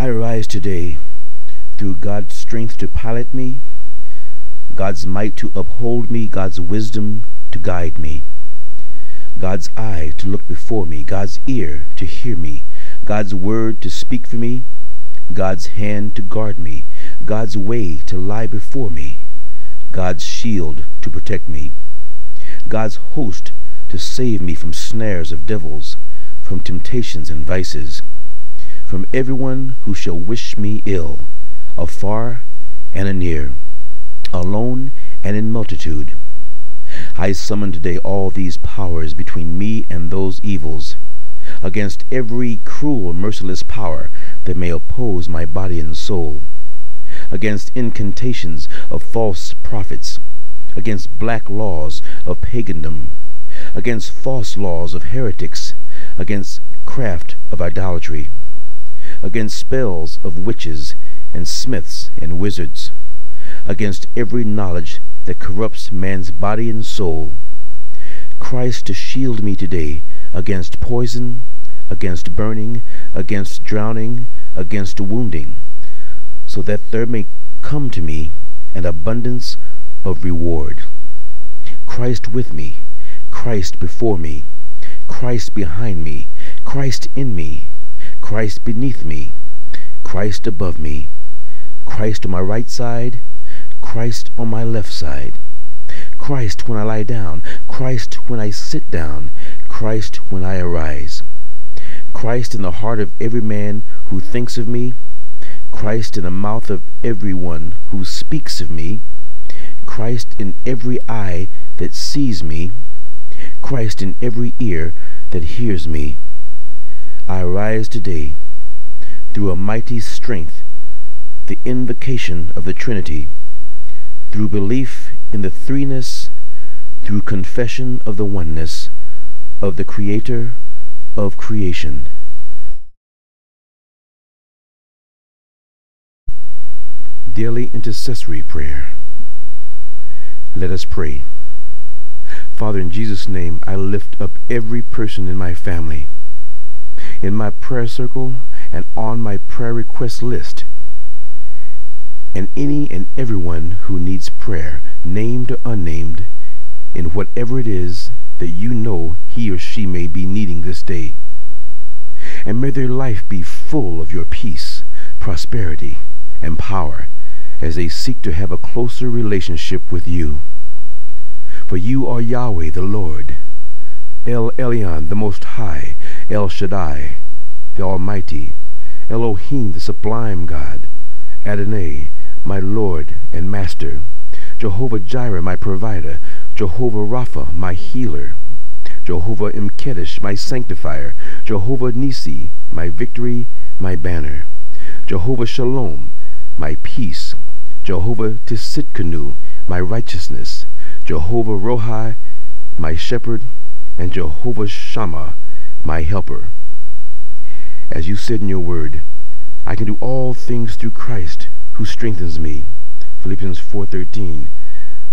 I rise today through God's strength to pilot me, God's might to uphold me, God's wisdom to guide me, God's eye to look before me, God's ear to hear me, God's word to speak for me, God's hand to guard me, God's way to lie before me, God's shield to protect me, God's host to save me from snares of devils, from temptations and vices, from everyone who shall wish me ill, afar and anear, alone and in multitude. I summon today all these powers between me and those evils, against every cruel, merciless power that may oppose my body and soul, against incantations of false prophets, against black laws of pagandom, against false laws of heretics, against craft of idolatry, against spells of witches and smiths and wizards, against every knowledge that corrupts man's body and soul. Christ to shield me today against poison, against burning, against drowning, against wounding, so that there may come to me an abundance of reward. Christ with me, Christ before me, Christ behind me, Christ in me, Christ beneath me, Christ above me, Christ on my right side, Christ on my left side, Christ when I lie down, Christ when I sit down, Christ when I arise, Christ in the heart of every man who thinks of me, Christ in the mouth of everyone who speaks of me, Christ in every eye that sees me, Christ in every ear that hears me. I rise today through a mighty strength, the invocation of the Trinity, through belief in the threeness, through confession of the oneness of the Creator of creation. Daily Intercessory Prayer. Let us pray. Father, in Jesus' name, I lift up every person in my family, in my prayer circle, and on my prayer request list, and any and everyone who needs prayer, named or unnamed, in whatever it is that you know he or she may be needing this day. And may their life be full of your peace, prosperity, and power as they seek to have a closer relationship with you. For you are Yahweh the Lord, El Elyon the Most High, El Shaddai, the Almighty, Elohim the Sublime God, Adonai, my Lord and Master, Jehovah Jireh, my provider, Jehovah Rapha, my healer, Jehovah M'Kaddesh, my sanctifier, Jehovah Nisi, my victory, my banner, Jehovah Shalom, my peace, Jehovah Tsidkenu, my righteousness, Jehovah Rohi, my shepherd, and Jehovah Shammah, my helper. As you said in your word, I can do all things through Christ who strengthens me. Philippians 4.13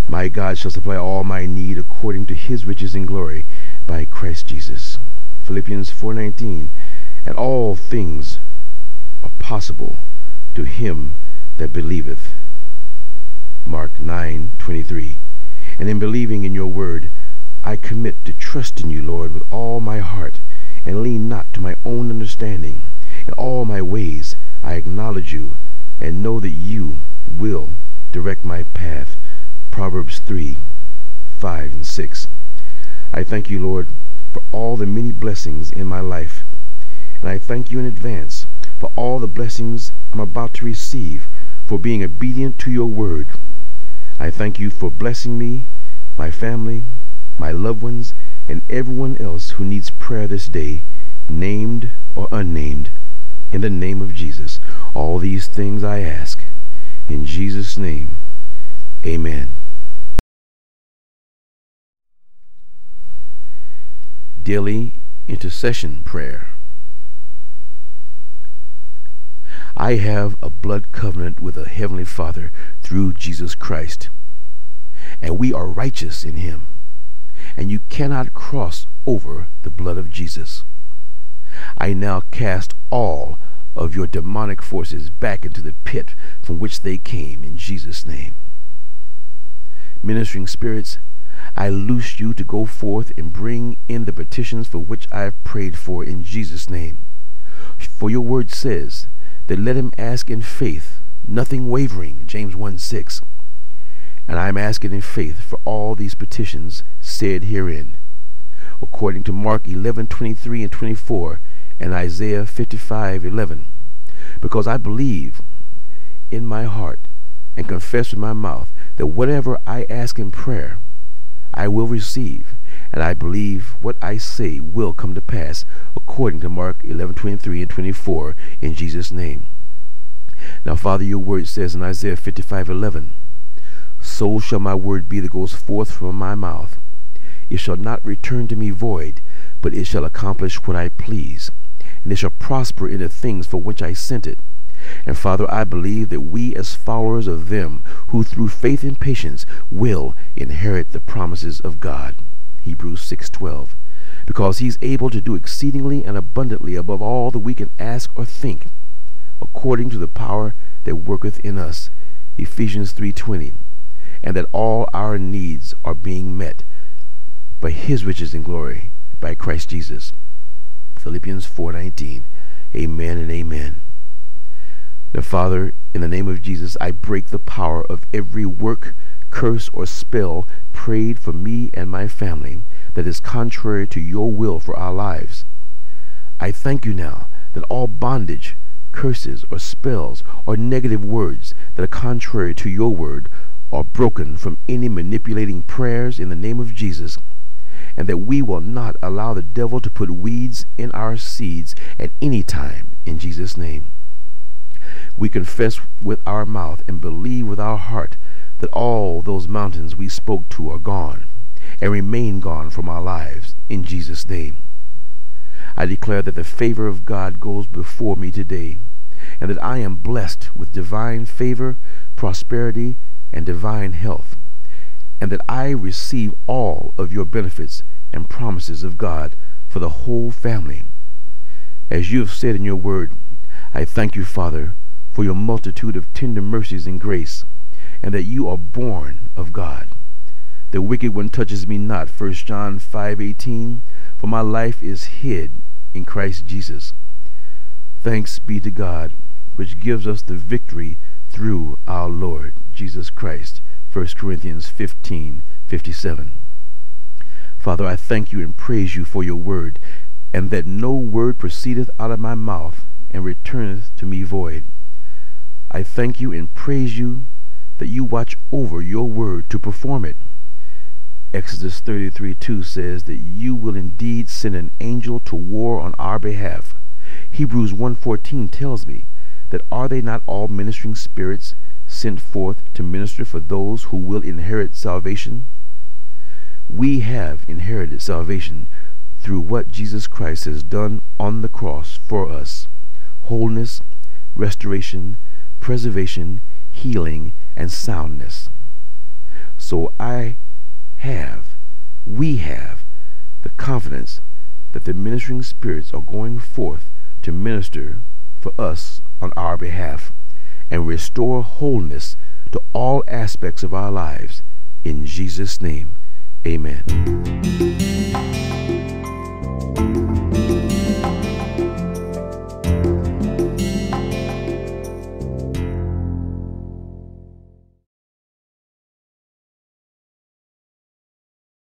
My God shall supply all my need according to his riches in glory by Christ Jesus. Philippians 4.19 And all things are possible to him that believeth. Mark 9.23 And in believing in your word, I commit to trust in you, Lord, with all my heart, and lean not to my own understanding. In all my ways I acknowledge you, and know that you will direct my path. Proverbs 3, 5, and 6. I thank you, Lord, for all the many blessings in my life, and I thank you in advance for all the blessings I'm about to receive for being obedient to your word. I thank you for blessing me, my family, my loved ones, and everyone else who needs prayer this day, named or unnamed. In the name of Jesus, all these things I ask. In Jesus' name, amen. Daily Intercession Prayer. I have a blood covenant with a heavenly Father through Jesus Christ, and we are righteous in him, and you cannot cross over the blood of Jesus. I now cast all of your demonic forces back into the pit from which they came in Jesus' name. Ministering spirits, I loose you to go forth and bring in the petitions for which I have prayed for in Jesus' name. For your word says that let him ask in faith, nothing wavering, James 1 6. And I am asking in faith for all these petitions said herein, according to Mark 11 23 and 24 and Isaiah 55 11. Because I believe in my heart and confess with my mouth that whatever I ask in prayer, I will receive, and I believe what I say will come to pass, according to Mark 11 23 and 24, in Jesus' name. Now, Father, your word says in Isaiah 55 11, So shall my word be that goes forth from my mouth. It shall not return to me void, but it shall accomplish what I please, and it shall prosper in the things for which I sent it. And Father, I believe that we as followers of them who through faith and patience will inherit the promises of God. Hebrews 6:12. Because he's able to do exceedingly and abundantly above all that we can ask or think, according to the power that worketh in us. Ephesians 3:20. And that all our needs are being met by his riches and glory by Christ Jesus. Philippians 4:19. Amen and amen. Now, Father, in the name of Jesus, I break the power of every work, curse, or spell prayed for me and my family that is contrary to your will for our lives. I thank you now that all bondage, curses, or spells, or negative words that are contrary to your word are broken from any manipulating prayers in the name of Jesus and that we will not allow the devil to put weeds in our seeds at any time in Jesus' name. We confess with our mouth and believe with our heart that all those mountains we spoke to are gone and remain gone from our lives in Jesus' name. I declare that the favor of God goes before me today and that I am blessed with divine favor, prosperity, and divine health and that I receive all of your benefits and promises of God for the whole family. As you have said in your word, I thank you, Father, for your multitude of tender mercies and grace, and that you are born of God. The wicked one touches me not, 1 John 5:18, for my life is hid in Christ Jesus. Thanks be to God, which gives us the victory through our Lord Jesus Christ. 1 Corinthians 15, 57. Father, I thank you and praise you for your word, and that no word proceedeth out of my mouth and returneth to me void. I thank you and praise you that you watch over your word to perform it. Exodus 33 2 says that you will indeed send an angel to war on our behalf. Hebrews 1.14 tells me that are they not all ministering spirits sent forth to minister for those who will inherit salvation? We have inherited salvation through what Jesus Christ has done on the cross for us. Wholeness, restoration, preservation, healing, and soundness. So I have, we have, the confidence that the ministering spirits are going forth to minister for us on our behalf and restore wholeness to all aspects of our lives. In Jesus' name, amen.